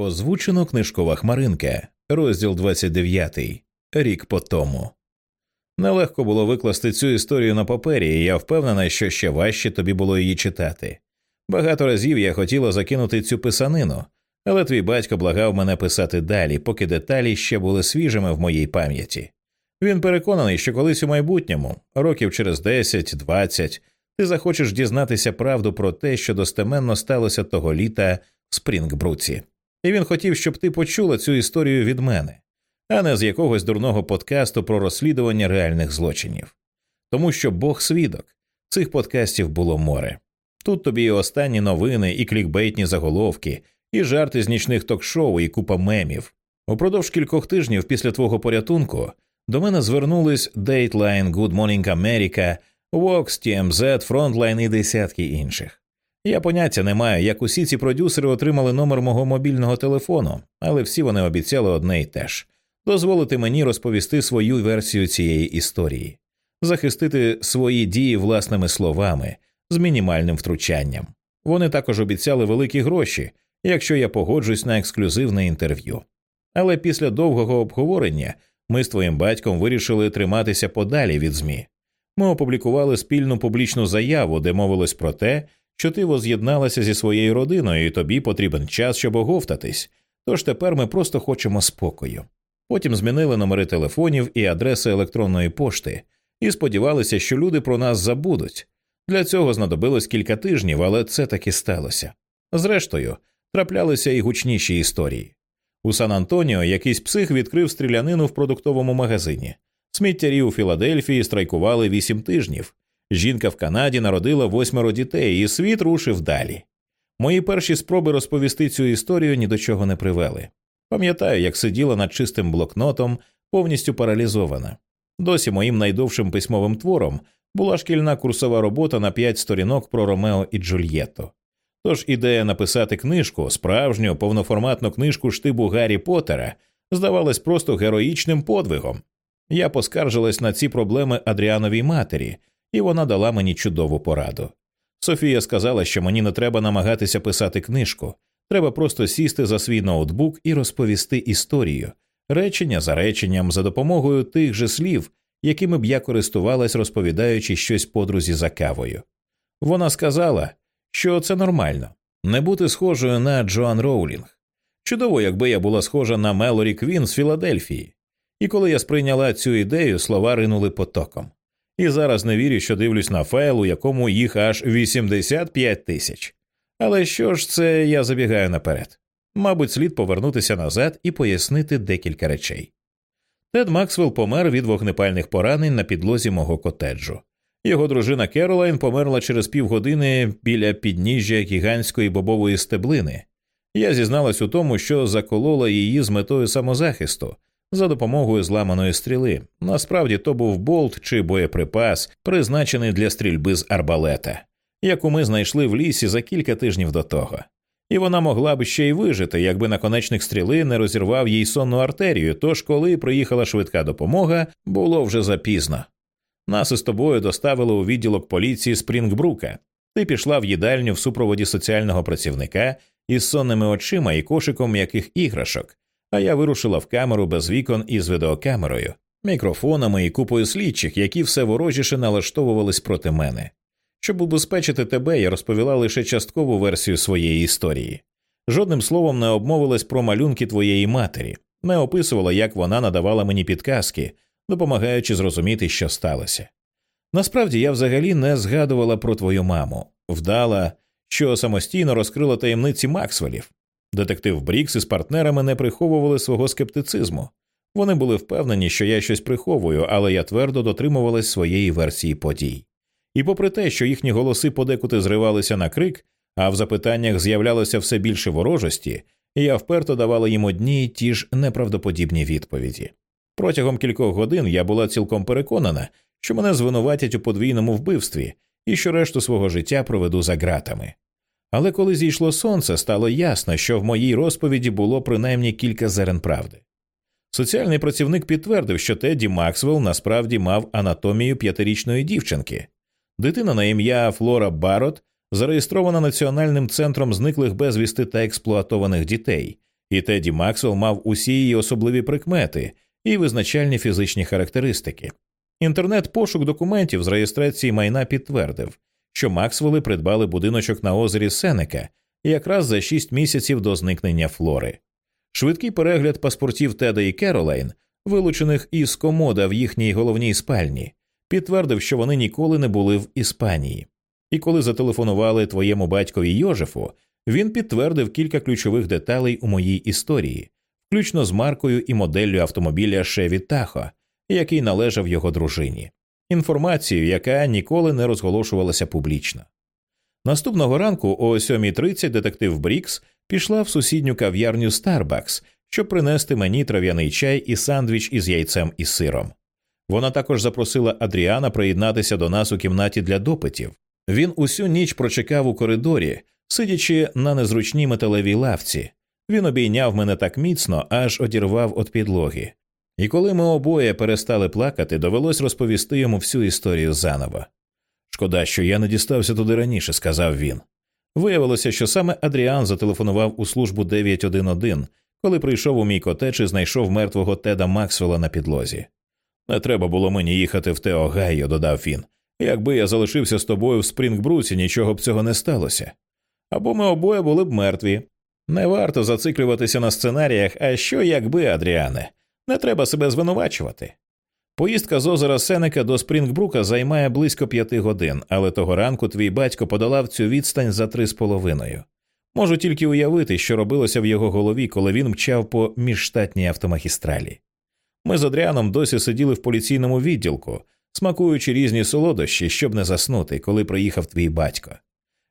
Озвучено книжкова хмаринка, розділ 29, рік по тому. Нелегко було викласти цю історію на папері, і я впевнена, що ще важче тобі було її читати. Багато разів я хотіла закинути цю писанину, але твій батько благав мене писати далі, поки деталі ще були свіжими в моїй пам'яті. Він переконаний, що колись у майбутньому, років через 10-20, ти захочеш дізнатися правду про те, що достеменно сталося того літа в Спрінгбруці. І він хотів, щоб ти почула цю історію від мене, а не з якогось дурного подкасту про розслідування реальних злочинів. Тому що Бог свідок, цих подкастів було море. Тут тобі і останні новини, і клікбейтні заголовки, і жарти з нічних ток-шоу, і купа мемів. Упродовж кількох тижнів після твого порятунку до мене звернулись Dateline, Good Morning America, Vox, TMZ, Frontline і десятки інших. Я поняття не маю, як усі ці продюсери отримали номер мого мобільного телефону, але всі вони обіцяли одне й те ж дозволити мені розповісти свою версію цієї історії, захистити свої дії власними словами з мінімальним втручанням. Вони також обіцяли великі гроші, якщо я погоджусь на ексклюзивне інтерв'ю. Але після довгого обговорення ми з твоїм батьком вирішили триматися подалі від ЗМІ. Ми опублікували спільну публічну заяву, де мовилось про те, що ти воз'єдналася зі своєю родиною, і тобі потрібен час, щоб оговтатись. Тож тепер ми просто хочемо спокою. Потім змінили номери телефонів і адреси електронної пошти і сподівалися, що люди про нас забудуть. Для цього знадобилось кілька тижнів, але це таки сталося. Зрештою, траплялися і гучніші історії. У Сан Антоніо якийсь псих відкрив стрілянину в продуктовому магазині. Сміттярі у Філадельфії страйкували вісім тижнів, Жінка в Канаді народила восьмеро дітей, і світ рушив далі. Мої перші спроби розповісти цю історію ні до чого не привели. Пам'ятаю, як сиділа над чистим блокнотом, повністю паралізована. Досі моїм найдовшим письмовим твором була шкільна курсова робота на п'ять сторінок про Ромео і Джульєтто. Тож ідея написати книжку, справжню повноформатну книжку штибу Гаррі Поттера, здавалась просто героїчним подвигом. Я поскаржилась на ці проблеми Адріановій матері, і вона дала мені чудову пораду. Софія сказала, що мені не треба намагатися писати книжку, треба просто сісти за свій ноутбук і розповісти історію, речення за реченням за допомогою тих же слів, якими б я користувалась, розповідаючи щось подрузі за кавою. Вона сказала, що це нормально не бути схожою на Джоан Роулінг. Чудово, якби я була схожа на Мелорі Квін з Філадельфії. І коли я сприйняла цю ідею, слова ринули потоком і зараз не вірю, що дивлюсь на файл, у якому їх аж 85 тисяч. Але що ж це я забігаю наперед? Мабуть, слід повернутися назад і пояснити декілька речей. Тед Максвелл помер від вогнепальних поранень на підлозі мого котеджу. Його дружина Керолайн померла через півгодини біля підніжжя гігантської бобової стеблини. Я зізналась у тому, що заколола її з метою самозахисту, за допомогою зламаної стріли. Насправді то був болт чи боєприпас, призначений для стрільби з арбалета, яку ми знайшли в лісі за кілька тижнів до того. І вона могла б ще й вижити, якби наконечник стріли не розірвав їй сонну артерію. Тож, коли приїхала швидка допомога, було вже запізно. Нас із тобою доставили у відділок поліції Спрінгбрука. Ти пішла в їдальню в супроводі соціального працівника із сонними очима і кошиком м'яких іграшок, а я вирушила в камеру без вікон із відеокамерою, мікрофонами і купою слідчих, які все ворожіше налаштовувались проти мене. Щоб убезпечити тебе, я розповіла лише часткову версію своєї історії. Жодним словом не обмовилась про малюнки твоєї матері, не описувала, як вона надавала мені підказки, допомагаючи зрозуміти, що сталося. Насправді я взагалі не згадувала про твою маму, вдала, що самостійно розкрила таємниці Максвелів, Детектив Брікс із партнерами не приховували свого скептицизму. Вони були впевнені, що я щось приховую, але я твердо дотримувалась своєї версії подій. І попри те, що їхні голоси подекуди зривалися на крик, а в запитаннях з'являлося все більше ворожості, я вперто давала їм одні й ті ж неправдоподібні відповіді. Протягом кількох годин я була цілком переконана, що мене звинуватять у подвійному вбивстві і що решту свого життя проведу за ґратами. Але коли зійшло сонце, стало ясно, що в моїй розповіді було принаймні кілька зерен правди. Соціальний працівник підтвердив, що Тедді Максвелл насправді мав анатомію п'ятирічної дівчинки. Дитина на ім'я Флора Барот зареєстрована Національним центром зниклих безвісти та експлуатованих дітей, і Теді Максвелл мав усі її особливі прикмети і визначальні фізичні характеристики. Інтернет пошук документів з реєстрації майна підтвердив, що Максвелли придбали будиночок на озері Сенека якраз за шість місяців до зникнення флори. Швидкий перегляд паспортів Теда і Керолайн, вилучених із комода в їхній головній спальні, підтвердив, що вони ніколи не були в Іспанії. І коли зателефонували твоєму батькові Йожефу, він підтвердив кілька ключових деталей у моїй історії, включно з маркою і моделлю автомобіля Шеві Тахо, який належав його дружині, інформацію, яка ніколи не розголошувалася публічно. Наступного ранку о 7.30 детектив Брікс пішла в сусідню кав'ярню Starbucks, щоб принести мені трав'яний чай і сандвіч із яйцем і сиром. Вона також запросила Адріана приєднатися до нас у кімнаті для допитів. Він усю ніч прочекав у коридорі, сидячи на незручній металевій лавці. Він обійняв мене так міцно, аж одірвав від підлоги. І коли ми обоє перестали плакати, довелось розповісти йому всю історію заново. Шкода, що я не дістався туди раніше, сказав він. Виявилося, що саме Адріан зателефонував у службу 911, коли прийшов у мій котеч і знайшов мертвого Теда Максвелла на підлозі. Не треба було мені їхати в Теогайо, додав він. Якби я залишився з тобою в Спрінгбруці, нічого б цього не сталося. Або ми обоє були б мертві. Не варто зациклюватися на сценаріях, а що якби, Адріане, не треба себе звинувачувати. Поїздка з озера Сенека до Спрінгбрука займає близько п'яти годин, але того ранку твій батько подолав цю відстань за три з половиною. Можу тільки уявити, що робилося в його голові, коли він мчав по міжштатній автомагістралі. Ми з Адріаном досі сиділи в поліційному відділку, смакуючи різні солодощі, щоб не заснути, коли приїхав твій батько.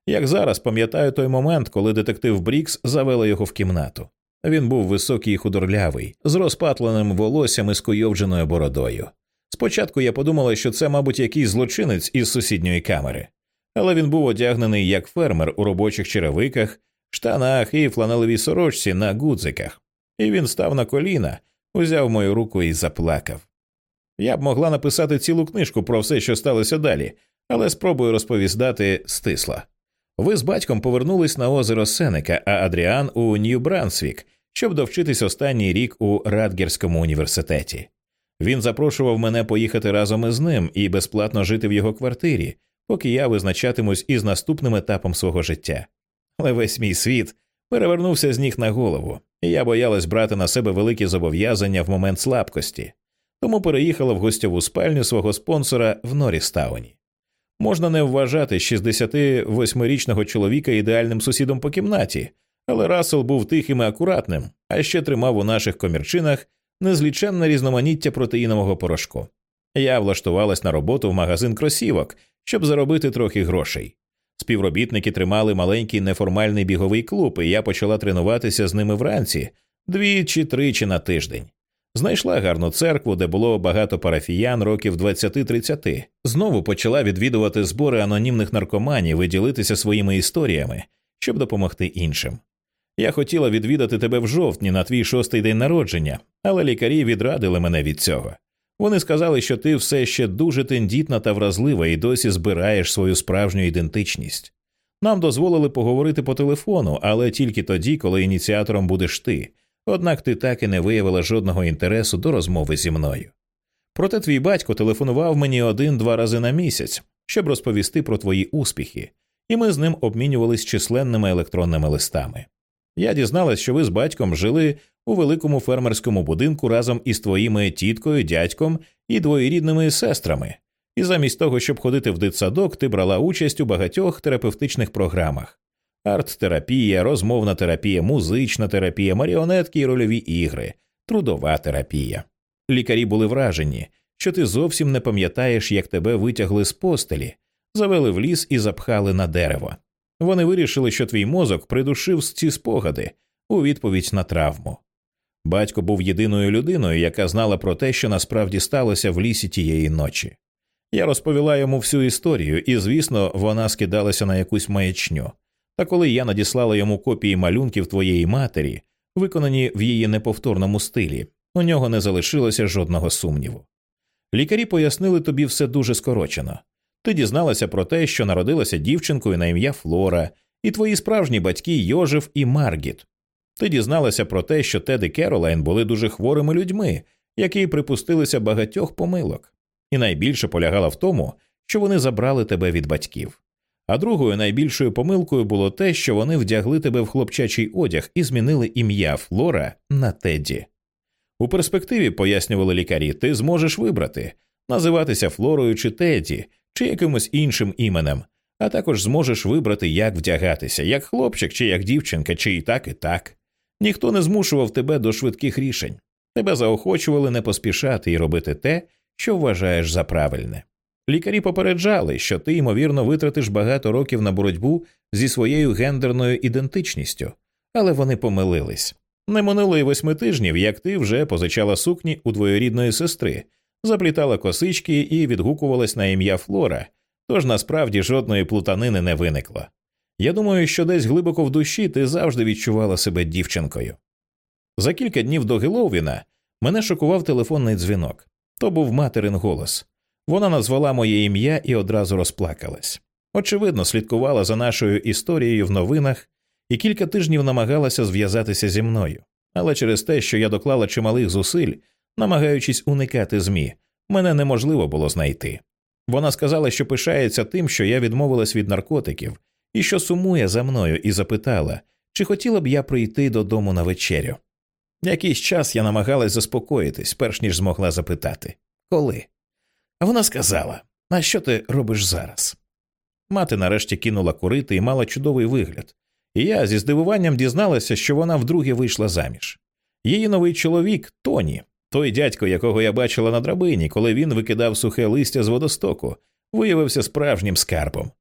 Як зараз пам'ятаю той момент, коли детектив Брікс завела його в кімнату. Він був високий і худорлявий, з розпатленим волоссям і скойовдженою бородою. Спочатку я подумала, що це, мабуть, якийсь злочинець із сусідньої камери, але він був одягнений як фермер у робочих черевиках, штанах і фланелевій сорочці на гудзиках, і він став на коліна, узяв мою руку і заплакав. Я б могла написати цілу книжку про все, що сталося далі, але спробую розповідати стисло. Ви з батьком повернулись на озеро Сенека, а Адріан у Нью-Брансвік, щоб довчитись останній рік у Радгерському університеті. Він запрошував мене поїхати разом із ним і безплатно жити в його квартирі, поки я визначатимусь із наступним етапом свого життя. Але весь мій світ перевернувся з ніг на голову, і я боялась брати на себе великі зобов'язання в момент слабкості, тому переїхала в гостьову спальню свого спонсора в Норістауні. Можна не вважати 68-річного чоловіка ідеальним сусідом по кімнаті, але Рассел був тихим і акуратним, а ще тримав у наших комірчинах незліченне різноманіття протеїнового порошку. Я влаштувалась на роботу в магазин кросівок, щоб заробити трохи грошей. Співробітники тримали маленький неформальний біговий клуб, і я почала тренуватися з ними вранці дві чи тричі на тиждень. Знайшла гарну церкву, де було багато парафіян років 20-30. Знову почала відвідувати збори анонімних наркоманів і ділитися своїми історіями, щоб допомогти іншим. Я хотіла відвідати тебе в жовтні на твій шостий день народження, але лікарі відрадили мене від цього. Вони сказали, що ти все ще дуже тендітна та вразлива і досі збираєш свою справжню ідентичність. Нам дозволили поговорити по телефону, але тільки тоді, коли ініціатором будеш ти, однак ти так і не виявила жодного інтересу до розмови зі мною. Проте твій батько телефонував мені один-два рази на місяць, щоб розповісти про твої успіхи, і ми з ним обмінювались численними електронними листами. Я дізналась, що ви з батьком жили у великому фермерському будинку разом із твоїми тіткою, дядьком і двоєрідними сестрами, і замість того, щоб ходити в дитсадок, ти брала участь у багатьох терапевтичних програмах арт-терапія, розмовна терапія, музична терапія, маріонетки і рольові ігри, трудова терапія. Лікарі були вражені, що ти зовсім не пам'ятаєш, як тебе витягли з постелі, завели в ліс і запхали на дерево. Вони вирішили, що твій мозок придушив ці спогади у відповідь на травму. Батько був єдиною людиною, яка знала про те, що насправді сталося в лісі тієї ночі. Я розповіла йому всю історію, і, звісно, вона скидалася на якусь маячню. Та коли я надіслала йому копії малюнків твоєї матері, виконані в її неповторному стилі, у нього не залишилося жодного сумніву. Лікарі пояснили тобі все дуже скорочено. Ти дізналася про те, що народилася дівчинкою на ім'я Флора, і твої справжні батьки Йожев і Маргіт. Ти дізналася про те, що Тед і Керолайн були дуже хворими людьми, які припустилися багатьох помилок, і найбільше полягала в тому, що вони забрали тебе від батьків. А другою найбільшою помилкою було те, що вони вдягли тебе в хлопчачий одяг і змінили ім'я Флора на Тедді. У перспективі, пояснювали лікарі, ти зможеш вибрати називатися Флорою чи Тедді, чи якимось іншим іменем, а також зможеш вибрати, як вдягатися, як хлопчик чи як дівчинка, чи і так, і так. Ніхто не змушував тебе до швидких рішень. Тебе заохочували не поспішати і робити те, що вважаєш за правильне. Лікарі попереджали, що ти, ймовірно, витратиш багато років на боротьбу зі своєю гендерною ідентичністю, але вони помилились. Не минуло й восьми тижнів, як ти вже позичала сукні у двоєрідної сестри, заплітала косички і відгукувалась на ім'я Флора, тож насправді жодної плутанини не виникло. Я думаю, що десь глибоко в душі ти завжди відчувала себе дівчинкою. За кілька днів до Геловіна мене шокував телефонний дзвінок. То був материн голос. Вона назвала моє ім'я і одразу розплакалась. Очевидно, слідкувала за нашою історією в новинах і кілька тижнів намагалася зв'язатися зі мною. Але через те, що я доклала чималих зусиль, намагаючись уникати ЗМІ, мене неможливо було знайти. Вона сказала, що пишається тим, що я відмовилась від наркотиків і що сумує за мною, і запитала, чи хотіла б я прийти додому на вечерю. Якийсь час я намагалась заспокоїтись, перш ніж змогла запитати коли. Вона сказала А що ти робиш зараз? Мати нарешті кинула курити і мала чудовий вигляд, і я зі здивуванням дізналася, що вона вдруге вийшла заміж. Її новий чоловік Тоні, той дядько, якого я бачила на драбині, коли він викидав сухе листя з водостоку, виявився справжнім скарбом.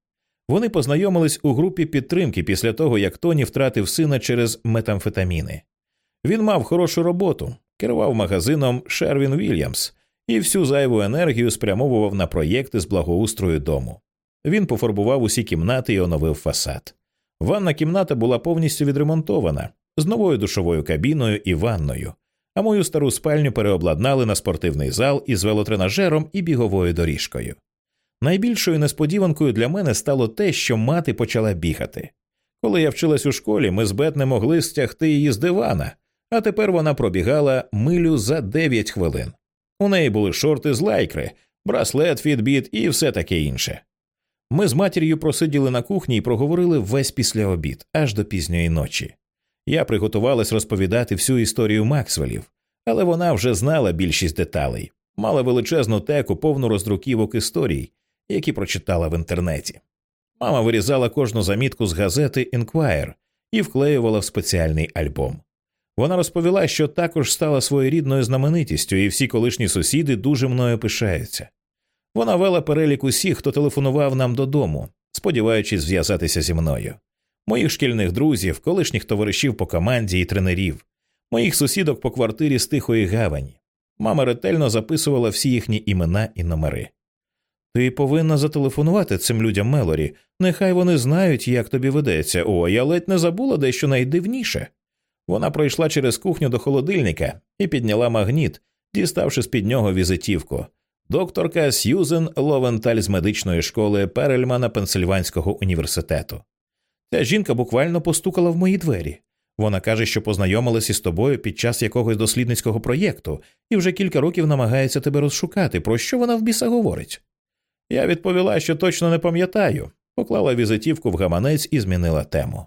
Вони познайомились у групі підтримки після того, як Тоні втратив сина через метамфетаміни. Він мав хорошу роботу, керував магазином Шервін Вільямс і всю зайву енергію спрямовував на проєкти з благоустрою дому. Він пофарбував усі кімнати і оновив фасад. Ванна кімната була повністю відремонтована з новою душовою кабіною і ванною, а мою стару спальню переобладнали на спортивний зал із велотренажером і біговою доріжкою. Найбільшою несподіванкою для мене стало те, що мати почала бігати. Коли я вчилась у школі, ми з Бет не могли стягти її з дивана, а тепер вона пробігала милю за 9 хвилин. У неї були шорти з лайкри, браслет, фітбіт і все таке інше. Ми з матір'ю просиділи на кухні і проговорили весь після обід, аж до пізньої ночі. Я приготувалась розповідати всю історію Максвелів, але вона вже знала більшість деталей, мала величезну теку, повну роздруківок історій, які прочитала в інтернеті. Мама вирізала кожну замітку з газети Enquirer і вклеювала в спеціальний альбом. Вона розповіла, що також стала своєрідною знаменитістю, і всі колишні сусіди дуже мною пишаються. Вона вела перелік усіх, хто телефонував нам додому, сподіваючись зв'язатися зі мною, моїх шкільних друзів, колишніх товаришів по команді і тренерів, моїх сусідок по квартирі з тихої гавані. Мама ретельно записувала всі їхні імена і номери. Ти повинна зателефонувати цим людям Мелорі. Нехай вони знають, як тобі ведеться. О, я ледь не забула дещо найдивніше. Вона пройшла через кухню до холодильника і підняла магніт, діставши з під нього візитівку. Докторка Сьюзен Ловенталь з медичної школи Перельмана Пенсильванського університету. Ця жінка буквально постукала в мої двері. Вона каже, що познайомилася з тобою під час якогось дослідницького проєкту і вже кілька років намагається тебе розшукати, про що вона в біса говорить. Я відповіла, що точно не пам'ятаю, поклала візитівку в гаманець і змінила тему.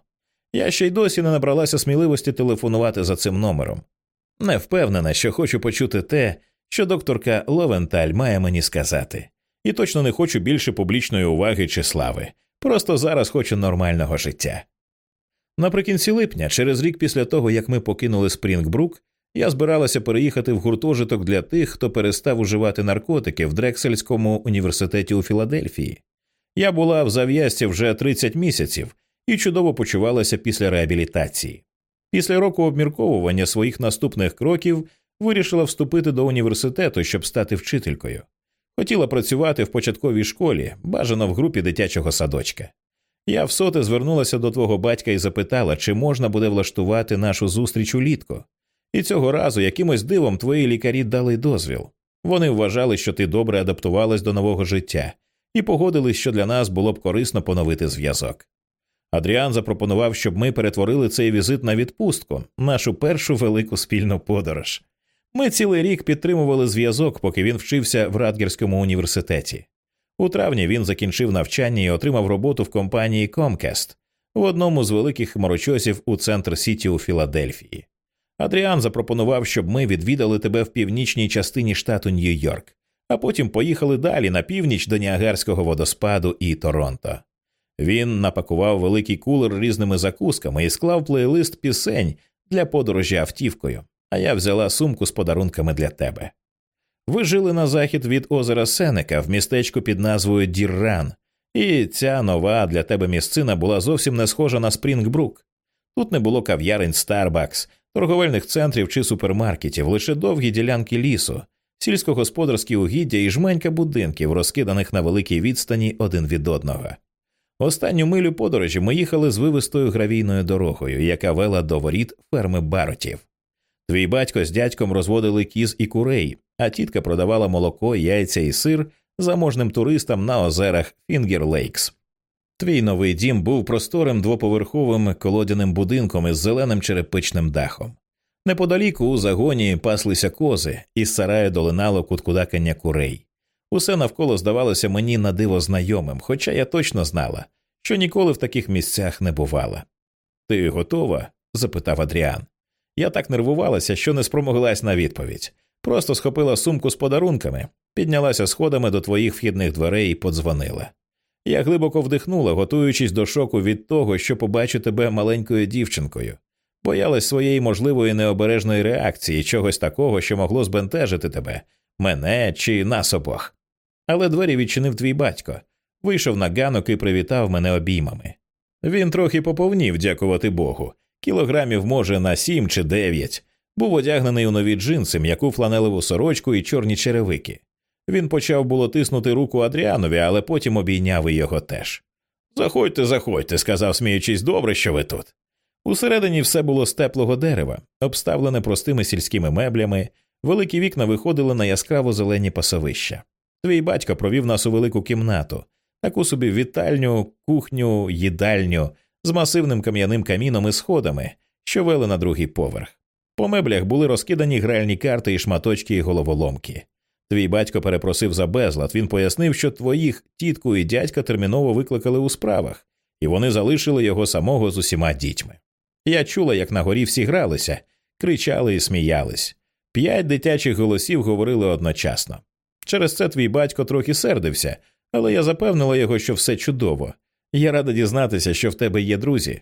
Я ще й досі не набралася сміливості телефонувати за цим номером. Не впевнена, що хочу почути те, що докторка Ловенталь має мені сказати, і точно не хочу більше публічної уваги чи слави, просто зараз хочу нормального життя. Наприкінці липня, через рік після того, як ми покинули Спрінгбрук, я збиралася переїхати в гуртожиток для тих, хто перестав уживати наркотики в Дрексельському університеті у Філадельфії. Я була в зав'язці вже 30 місяців і чудово почувалася після реабілітації. Після року обмірковування своїх наступних кроків вирішила вступити до університету, щоб стати вчителькою. Хотіла працювати в початковій школі, бажано в групі дитячого садочка. Я всоте звернулася до твого батька і запитала, чи можна буде влаштувати нашу зустріч улітку. І цього разу якимось дивом твої лікарі дали дозвіл. Вони вважали, що ти добре адаптувалась до нового життя, і погодились, що для нас було б корисно поновити зв'язок. Адріан запропонував, щоб ми перетворили цей візит на відпустку, нашу першу велику спільну подорож. Ми цілий рік підтримували зв'язок, поки він вчився в Радгерському університеті. У травні він закінчив навчання і отримав роботу в компанії Comcast в одному з великих хмарочосів у центр Сіті у Філадельфії. Адріан запропонував, щоб ми відвідали тебе в північній частині штату Нью-Йорк, а потім поїхали далі на північ до Ніагарського водоспаду і Торонто. Він напакував великий кулер різними закусками і склав плейлист пісень для подорожі автівкою, а я взяла сумку з подарунками для тебе. Ви жили на захід від озера Сенека в містечку під назвою Дірран, і ця нова для тебе місцина була зовсім не схожа на Спрінгбрук. Тут не було кав'ярень Starbucks, торговельних центрів чи супермаркетів, лише довгі ділянки лісу, сільськогосподарські угіддя і жменька будинків, розкиданих на великій відстані один від одного. Останню милю подорожі ми їхали з вивистою гравійною дорогою, яка вела до воріт ферми баротів. Твій батько з дядьком розводили кіз і курей, а тітка продавала молоко, яйця і сир заможним туристам на озерах Фінгер Лейкс. Твій новий дім був просторим двоповерховим колодяним будинком із зеленим черепичним дахом. Неподалік у загоні паслися кози, із сараю долинало куткудакання курей. Усе навколо здавалося мені на диво знайомим, хоча я точно знала, що ніколи в таких місцях не бувала. Ти готова? запитав Адріан. Я так нервувалася, що не спромоглась на відповідь. Просто схопила сумку з подарунками, піднялася сходами до твоїх вхідних дверей і подзвонила. Я глибоко вдихнула, готуючись до шоку від того, що побачу тебе маленькою дівчинкою, боялась своєї можливої необережної реакції, чогось такого, що могло збентежити тебе, мене чи нас обох. Але двері відчинив твій батько, вийшов на ганок і привітав мене обіймами. Він трохи поповнів, дякувати Богу, кілограмів, може, на сім чи дев'ять, був одягнений у нові джинси, м'яку фланелеву сорочку і чорні черевики. Він почав було тиснути руку Адріанові, але потім обійняв і його теж. Заходьте, заходьте, сказав, сміючись, добре, що ви тут. Усередині все було з теплого дерева, обставлене простими сільськими меблями, великі вікна виходили на яскраво зелені пасовища. Твій батько провів нас у велику кімнату, таку собі вітальню, кухню, їдальню з масивним кам'яним каміном і сходами, що вели на другий поверх. По меблях були розкидані гральні карти і шматочки і головоломки. Твій батько перепросив за безлад. Він пояснив, що твоїх тітку і дядька терміново викликали у справах, і вони залишили його самого з усіма дітьми. Я чула, як на горі всі гралися, кричали і сміялись. П'ять дитячих голосів говорили одночасно. Через це твій батько трохи сердився, але я запевнила його, що все чудово. Я рада дізнатися, що в тебе є друзі.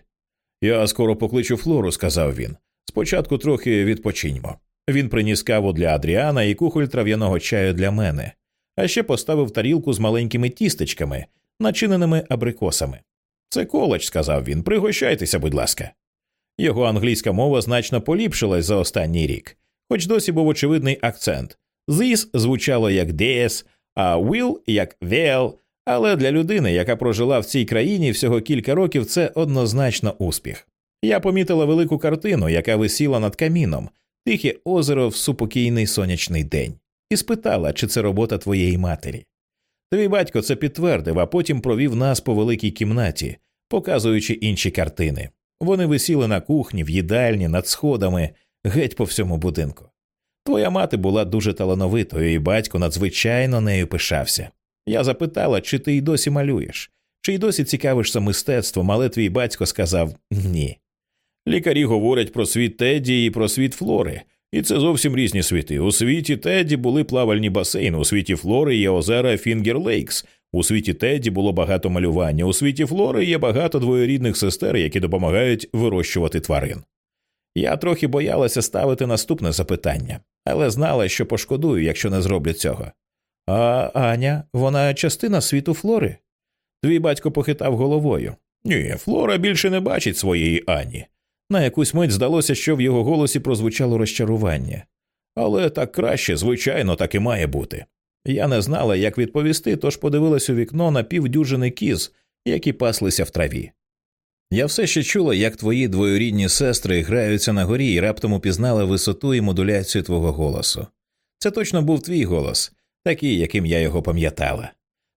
Я скоро покличу Флору, сказав він. Спочатку трохи відпочиньмо. Він приніс каву для Адріана і кухоль трав'яного чаю для мене, а ще поставив тарілку з маленькими тістечками, начиненими абрикосами. Це коледж, сказав він, пригощайтеся, будь ласка. Його англійська мова значно поліпшилась за останній рік, хоч досі був очевидний акцент. «This» звучало як «des», а «will» як «well», але для людини, яка прожила в цій країні всього кілька років, це однозначно успіх. Я помітила велику картину, яка висіла над каміном, тихе озеро в супокійний сонячний день, і спитала, чи це робота твоєї матері. Твій батько це підтвердив, а потім провів нас по великій кімнаті, показуючи інші картини. Вони висіли на кухні, в їдальні, над сходами, геть по всьому будинку. Твоя мати була дуже талановитою, і батько надзвичайно нею пишався. Я запитала, чи ти й досі малюєш, чи й досі цікавишся мистецтвом, але твій батько сказав ні. Лікарі говорять про світ Тедді і про світ Флори, і це зовсім різні світи. У світі Тедді були плавальні басейни, у світі Флори є озера Фінгер Лейкс. У світі Тедді було багато малювання. У світі Флори є багато двоєрідних сестер, які допомагають вирощувати тварин. Я трохи боялася ставити наступне запитання, але знала, що пошкодую, якщо не зроблю цього. А Аня, вона частина світу Флори? Твій батько похитав головою. Ні, Флора більше не бачить своєї Ані. На якусь мить здалося, що в його голосі прозвучало розчарування. Але так краще, звичайно, так і має бути. Я не знала, як відповісти, тож подивилась у вікно на півдюжини кіз, які паслися в траві. Я все ще чула, як твої двоюрідні сестри граються на горі і раптом упізнала висоту і модуляцію твого голосу. Це точно був твій голос, такий, яким я його пам'ятала.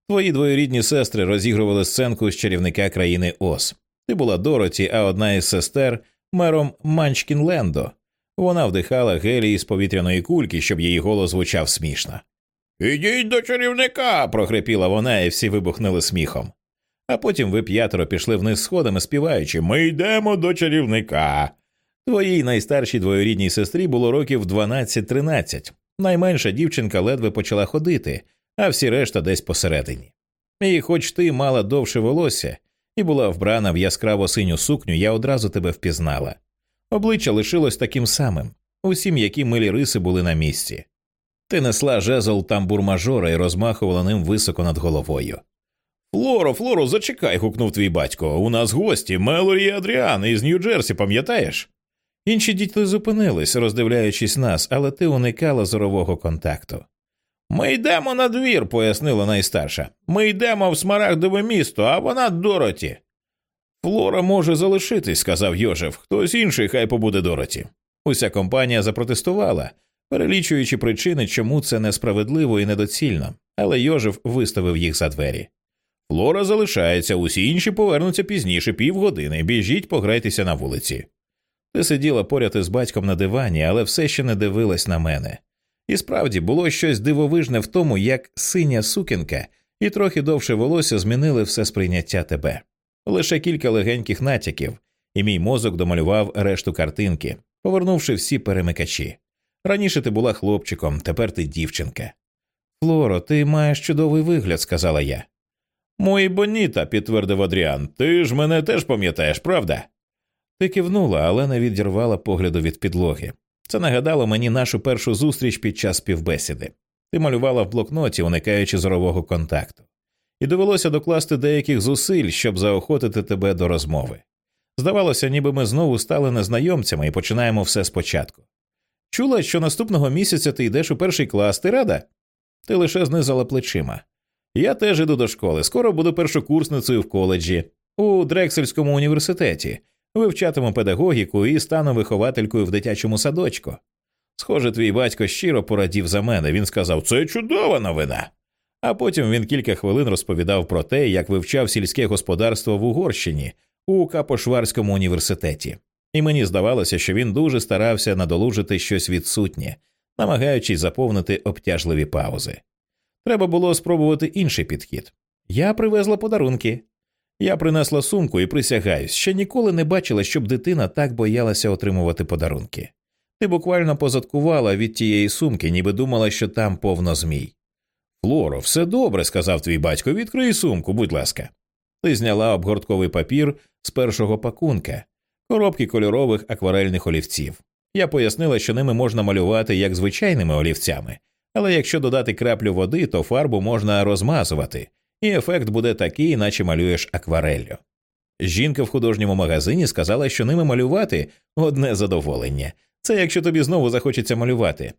Твої двоюрідні сестри розігрували сценку з чарівника країни Ос. Ти була Дороті, а одна із сестер мером Манчкінлендо. Вона вдихала гелій з повітряної кульки, щоб її голос звучав смішно. Ідіть до чарівника. прохрипіла вона, і всі вибухнули сміхом. А потім ви п'ятеро пішли вниз сходами, співаючи Ми йдемо до чарівника. Твоїй найстаршій двоюрідній сестрі було років 12-13. Найменша дівчинка ледве почала ходити, а всі решта десь посередині. І хоч ти мала довше волосся і була вбрана в яскраво синю сукню, я одразу тебе впізнала. Обличчя лишилось таким самим, усім які милі риси були на місці. Ти несла жезл тамбур мажора і розмахувала ним високо над головою. Флоро, Флоро, зачекай. гукнув твій батько. У нас гості Мелорі і Адріан із Нью-Джерсі, пам'ятаєш? Інші діти зупинились, роздивляючись нас, але ти уникала зорового контакту. Ми йдемо на двір, пояснила найстарша. Ми йдемо в смарагдове місто, а вона Дороті. Флора може залишитись, сказав Йожев. Хтось інший хай побуде Дороті. Уся компанія запротестувала, перелічуючи причини, чому це несправедливо і недоцільно, але Йожев виставив їх за двері. Флора залишається, усі інші повернуться пізніше півгодини. Біжіть, пограйтеся на вулиці. Ти сиділа поряд із батьком на дивані, але все ще не дивилась на мене. І справді було щось дивовижне в тому, як синя сукінка і трохи довше волосся змінили все сприйняття тебе. Лише кілька легеньких натяків, і мій мозок домалював решту картинки, повернувши всі перемикачі. Раніше ти була хлопчиком, тепер ти дівчинка. Флоро, ти маєш чудовий вигляд, сказала я. Мої боніта, підтвердив Адріан, ти ж мене теж пам'ятаєш, правда? Ти кивнула, але не відірвала погляду від підлоги. Це нагадало мені нашу першу зустріч під час співбесіди. Ти малювала в блокноті, уникаючи зорового контакту, і довелося докласти деяких зусиль, щоб заохотити тебе до розмови. Здавалося, ніби ми знову стали незнайомцями і починаємо все спочатку. Чула, що наступного місяця ти йдеш у перший клас, ти рада? Ти лише знизала плечима. Я теж іду до школи. Скоро буду першокурсницею в коледжі, у Дрексельському університеті, вивчатиму педагогіку і стану вихователькою в дитячому садочку. Схоже, твій батько щиро порадів за мене. Він сказав, це чудова новина. А потім він кілька хвилин розповідав про те, як вивчав сільське господарство в Угорщині у Капошварському університеті, і мені здавалося, що він дуже старався надолужити щось відсутнє, намагаючись заповнити обтяжливі паузи. Треба було спробувати інший підхід. Я привезла подарунки. Я принесла сумку і присягаюсь, ще ніколи не бачила, щоб дитина так боялася отримувати подарунки. Ти буквально позадкувала від тієї сумки, ніби думала, що там повно змій. Флоро, все добре, сказав твій батько, відкрий сумку, будь ласка. Ти зняла обгортковий папір з першого пакунка, коробки кольорових акварельних олівців. Я пояснила, що ними можна малювати як звичайними олівцями, але якщо додати краплю води, то фарбу можна розмазувати, і ефект буде такий, наче малюєш аквареллю. Жінка в художньому магазині сказала, що ними малювати одне задоволення. Це якщо тобі знову захочеться малювати.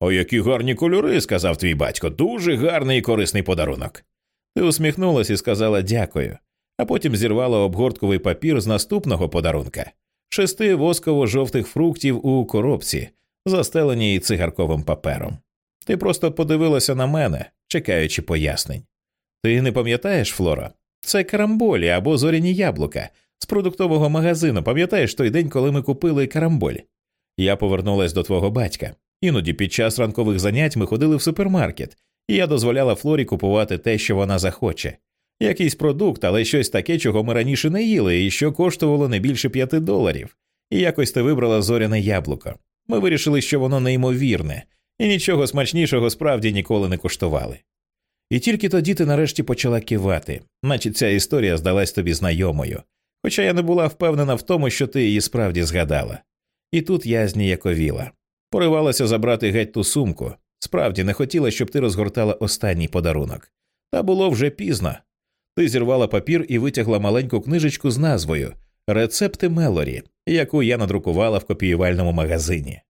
О, які гарні кольори, сказав твій батько, дуже гарний і корисний подарунок. Ти усміхнулася і сказала дякую, а потім зірвала обгортковий папір з наступного подарунка шести восково жовтих фруктів у коробці, застеленій цигарковим папером. Ти просто подивилася на мене, чекаючи пояснень. Ти не пам'ятаєш, Флора? Це карамболі або зоряні яблука з продуктового магазину. Пам'ятаєш той день, коли ми купили карамболь? Я повернулась до твого батька. Іноді під час ранкових занять ми ходили в супермаркет, і я дозволяла Флорі купувати те, що вона захоче. Якийсь продукт, але щось таке, чого ми раніше не їли, і що коштувало не більше п'яти доларів. І якось ти вибрала зоряне яблуко. Ми вирішили, що воно неймовірне, і нічого смачнішого справді ніколи не коштували. І тільки тоді ти нарешті почала кивати, наче ця історія здалась тобі знайомою, хоча я не була впевнена в тому, що ти її справді згадала. І тут я зніяковіла. Поривалася забрати геть ту сумку, справді не хотіла, щоб ти розгортала останній подарунок. Та було вже пізно. Ти зірвала папір і витягла маленьку книжечку з назвою Рецепти Мелорі, яку я надрукувала в копіювальному магазині.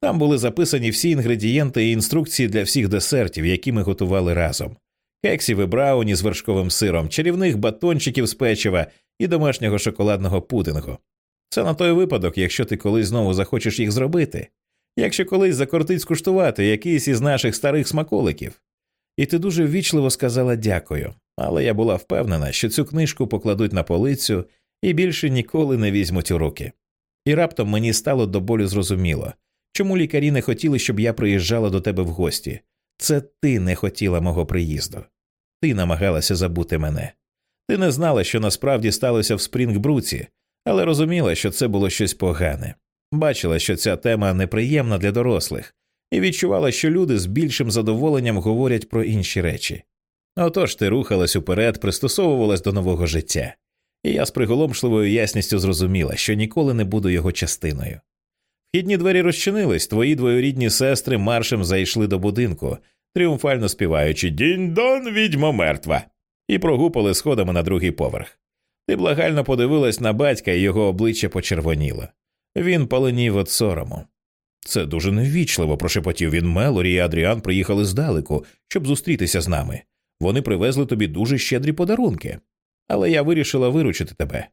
Там були записані всі інгредієнти і інструкції для всіх десертів, які ми готували разом кексів і брауні з вершковим сиром, чарівних батончиків з печива і домашнього шоколадного пудингу. Це на той випадок, якщо ти колись знову захочеш їх зробити, якщо колись закортить скуштувати якийсь із наших старих смаколиків. І ти дуже ввічливо сказала дякую, але я була впевнена, що цю книжку покладуть на полицю і більше ніколи не візьмуть у руки. І раптом мені стало до болю зрозуміло, чому лікарі не хотіли, щоб я приїжджала до тебе в гості. Це ти не хотіла мого приїзду. Ти намагалася забути мене. Ти не знала, що насправді сталося в Спрінгбруці, але розуміла, що це було щось погане. Бачила, що ця тема неприємна для дорослих, і відчувала, що люди з більшим задоволенням говорять про інші речі. Отож ти рухалась уперед, пристосовувалась до нового життя, і я з приголомшливою ясністю зрозуміла, що ніколи не буду його частиною. Вхідні двері розчинились, твої двоюрідні сестри маршем зайшли до будинку, тріумфально співаючи Дінь-дон, відьмо мертва, і прогупали сходами на другий поверх. Ти благально подивилась на батька, і його обличчя почервоніло. Він поленів від сорому. Це дуже неввічливо, прошепотів він Мелорі і Адріан приїхали здалеку, щоб зустрітися з нами. Вони привезли тобі дуже щедрі подарунки. Але я вирішила виручити тебе.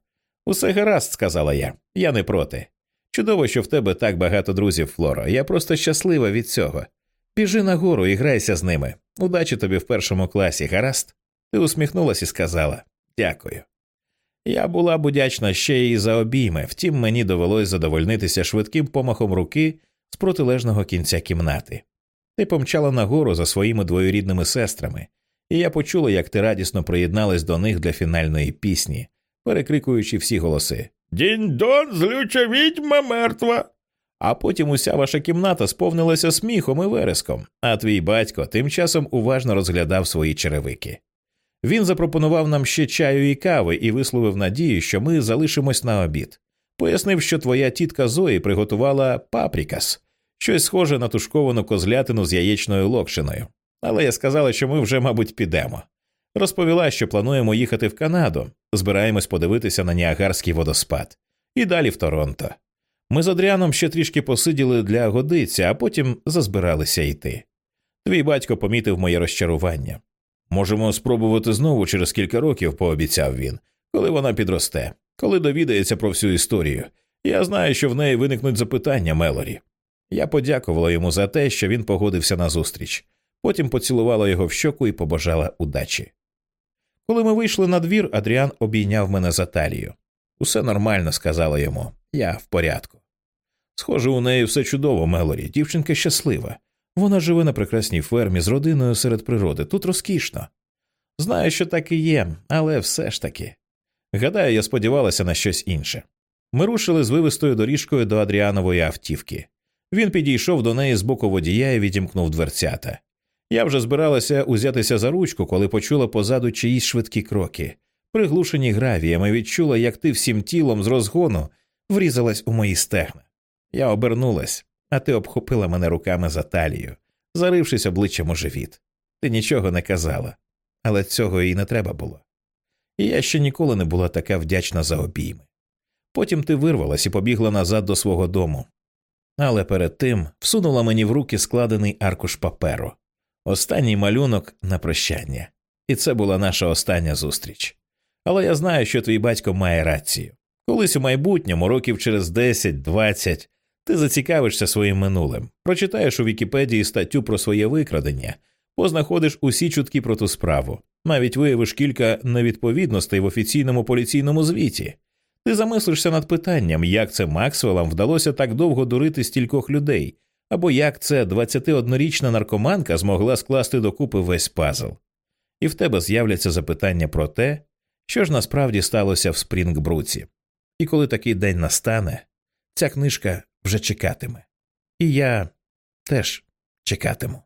Усе гаразд, сказала я, я не проти. Чудово, що в тебе так багато друзів, Флоро. Я просто щаслива від цього. Біжи нагору і грайся з ними. Удачі тобі в першому класі, гаразд? Ти усміхнулась і сказала Дякую. Я була б удячна ще й за обійми, втім мені довелось задовольнитися швидким помахом руки з протилежного кінця кімнати. Ти помчала нагору за своїми двоюрідними сестрами, і я почула, як ти радісно приєдналась до них для фінальної пісні, перекрикуючи всі голоси Дінь-дон, злюча відьма мертва. А потім уся ваша кімната сповнилася сміхом і вереском, а твій батько тим часом уважно розглядав свої черевики. Він запропонував нам ще чаю і кави і висловив надію, що ми залишимось на обід. Пояснив, що твоя тітка Зої приготувала папрікас, щось схоже на тушковану козлятину з яєчною локшиною. Але я сказала, що ми вже, мабуть, підемо. Розповіла, що плануємо їхати в Канаду, збираємось подивитися на Ніагарський водоспад, і далі в Торонто. Ми з Адріаном ще трішки посиділи для годиці, а потім зазбиралися йти. Твій батько помітив моє розчарування. Можемо спробувати знову через кілька років, пообіцяв він, коли вона підросте, коли довідається про всю історію. Я знаю, що в неї виникнуть запитання Мелорі. Я подякувала йому за те, що він погодився на зустріч. Потім поцілувала його в щоку і побажала удачі. Коли ми вийшли на двір, Адріан обійняв мене за талію. Усе нормально, сказала йому, я в порядку. Схоже, у неї все чудово, Мелорі, дівчинка щаслива. Вона живе на прекрасній фермі з родиною серед природи. Тут розкішно. Знаю, що так і є, але все ж таки. Гадаю, я сподівалася на щось інше. Ми рушили з вивистою доріжкою до Адріанової автівки. Він підійшов до неї з боку водія і відімкнув дверцята. Я вже збиралася узятися за ручку, коли почула позаду чиїсь швидкі кроки. Приглушені гравіями відчула, як ти всім тілом з розгону врізалась у мої стегна. Я обернулась, а ти обхопила мене руками за талію, зарившись обличчям у живіт. Ти нічого не казала, але цього і не треба було. І я ще ніколи не була така вдячна за обійми. Потім ти вирвалась і побігла назад до свого дому, але перед тим всунула мені в руки складений аркуш паперу, останній малюнок на прощання, і це була наша остання зустріч. Але я знаю, що твій батько має рацію. Колись у майбутньому, років через 10-20, ти зацікавишся своїм минулим, прочитаєш у Вікіпедії статтю про своє викрадення, познаходиш усі чутки про ту справу, навіть виявиш кілька невідповідностей в офіційному поліційному звіті. Ти замислишся над питанням, як це Максвеллам вдалося так довго дурити стількох людей, або як це 21-річна наркоманка змогла скласти докупи весь пазл. І в тебе з'являться запитання про те, що ж насправді сталося в Спрінгбруці. І коли такий день настане, ця книжка вже чекатиме. І я теж чекатиму.